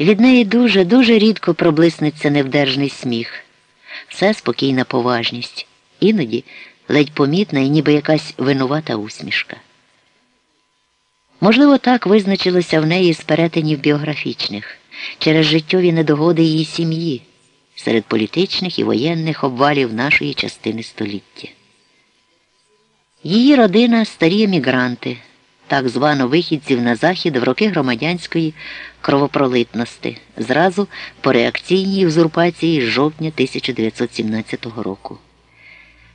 Від неї дуже, дуже рідко проблиснеться невдержний сміх, все спокійна поважність, іноді ледь помітна і ніби якась винувата усмішка. Можливо, так визначилося в неї з перетинів біографічних через життєві недогоди її сім'ї серед політичних і воєнних обвалів нашої частини століття. Її родина старі емігранти, так звано вихідців на захід в роки громадянської кровопролитності, зразу по реакційній узурпації з жовтня 1917 року.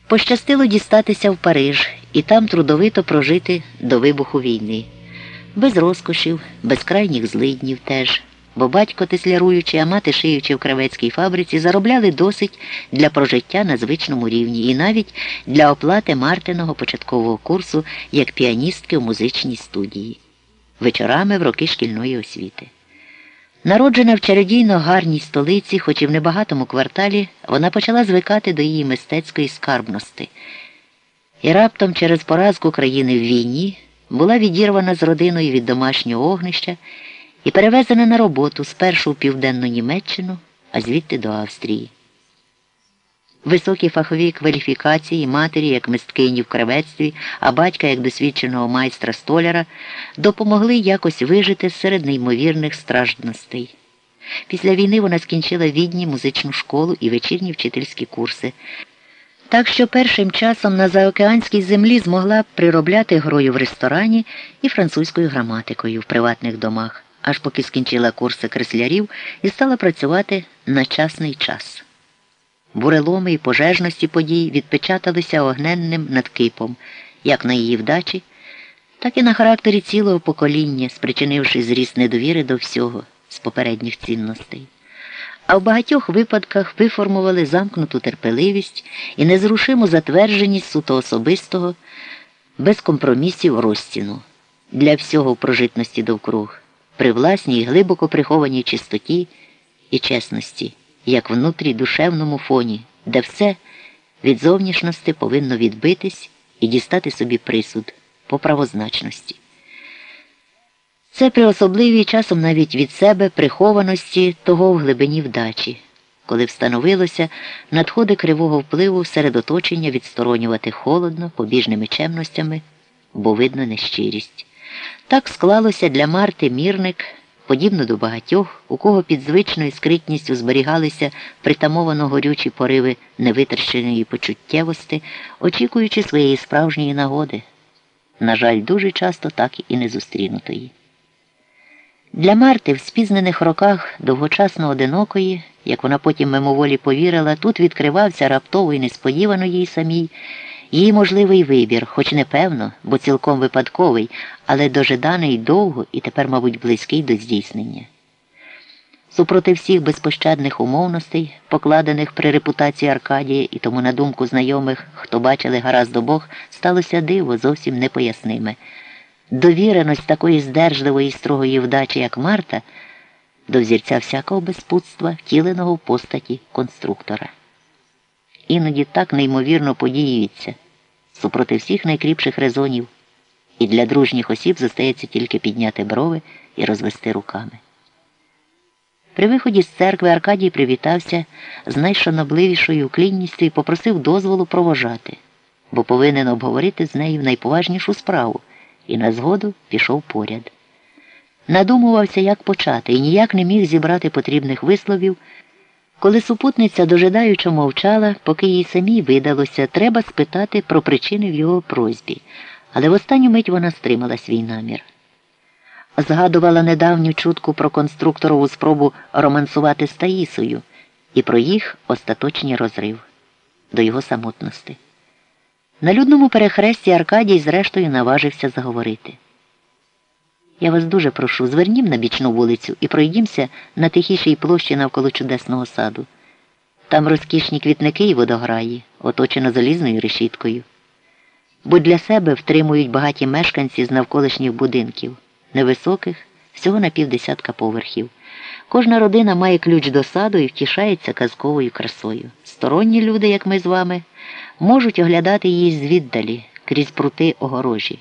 Пощастило дістатися в Париж і там трудовито прожити до вибуху війни, без розкошів, без крайніх злиднів теж бо батько тесляруючи, а мати шиючи в кравецькій фабриці, заробляли досить для прожиття на звичному рівні і навіть для оплати Мартиного початкового курсу як піаністки у музичній студії, вечорами в роки шкільної освіти. Народжена в чародійно гарній столиці, хоч і в небагатому кварталі, вона почала звикати до її мистецької скарбності. І раптом через поразку країни в війні була відірвана з родиною від домашнього огнища і перевезена на роботу спершу в Південну Німеччину, а звідти до Австрії. Високі фахові кваліфікації матері як мисткині в кравецтві, а батька як досвідченого майстра столяра допомогли якось вижити серед неймовірних страждностей. Після війни вона скінчила відні музичну школу і вечірні вчительські курси. Так що першим часом на заокеанській землі змогла приробляти грою в ресторані і французькою граматикою в приватних домах аж поки скінчила курси креслярів і стала працювати на часний час. Буреломи і пожежності подій відпечаталися огненним надкипом, як на її вдачі, так і на характері цілого покоління, спричинивши зріст недовіри до всього з попередніх цінностей. А в багатьох випадках виформували замкнуту терпеливість і незрушиму затвердженість суто особистого, без компромісів розціну для всього в прожитності довкруг при власній глибоко прихованій чистоті і чесності, як внутрі душевному фоні, де все від зовнішності повинно відбитись і дістати собі присуд по правозначності. Це при особливій часом навіть від себе прихованості того в глибині вдачі, коли встановилося надходи кривого впливу серед оточення відсторонювати холодно, побіжними чемностями, бо видно нещирість. Так склалося для Марти мірник, подібно до багатьох, у кого під звичною скритністю зберігалися притамовано горючі пориви невитраченої почуттєвості, очікуючи своєї справжньої нагоди. На жаль, дуже часто так і не зустрінутої. Для Марти в спізнених роках довгочасно одинокої, як вона потім мимоволі повірила, тут відкривався раптово і несподівано їй самій. Її можливий вибір, хоч не певно, бо цілком випадковий, але дожиданий довго і тепер, мабуть, близький до здійснення. Супроти всіх безпощадних умовностей, покладених при репутації Аркадія і тому, на думку знайомих, хто бачили гаразд обох, сталося диво зовсім непоясниме. Довіреність такої здержливої і строгої вдачі, як Марта, до взірця всякого безпутства, втіленого в постаті конструктора. Іноді так неймовірно подіюється супроти всіх найкріпших резонів, і для дружніх осіб зостається тільки підняти брови і розвести руками. При виході з церкви Аркадій привітався з найшанобливішою уклінністю і попросив дозволу провожати, бо повинен обговорити з нею найповажнішу справу і на згоду пішов поряд. Надумувався, як почати, і ніяк не міг зібрати потрібних висловів. Коли супутниця дожидаючо мовчала, поки їй самій видалося, треба спитати про причини в його просьбі, але в останню мить вона стримала свій намір. Згадувала недавню чутку про конструкторову спробу романсувати з Таїсою і про їх остаточний розрив до його самотності. На людному перехресті Аркадій, зрештою, наважився заговорити. Я вас дуже прошу, звернім на бічну вулицю і пройдімося на тихішій площі навколо чудесного саду. Там розкішні квітники і водограї, оточено залізною решіткою. Бо для себе втримують багаті мешканці з навколишніх будинків, невисоких, всього на півдесятка поверхів. Кожна родина має ключ до саду і втішається казковою красою. Сторонні люди, як ми з вами, можуть оглядати її звіддалі крізь прути огорожі.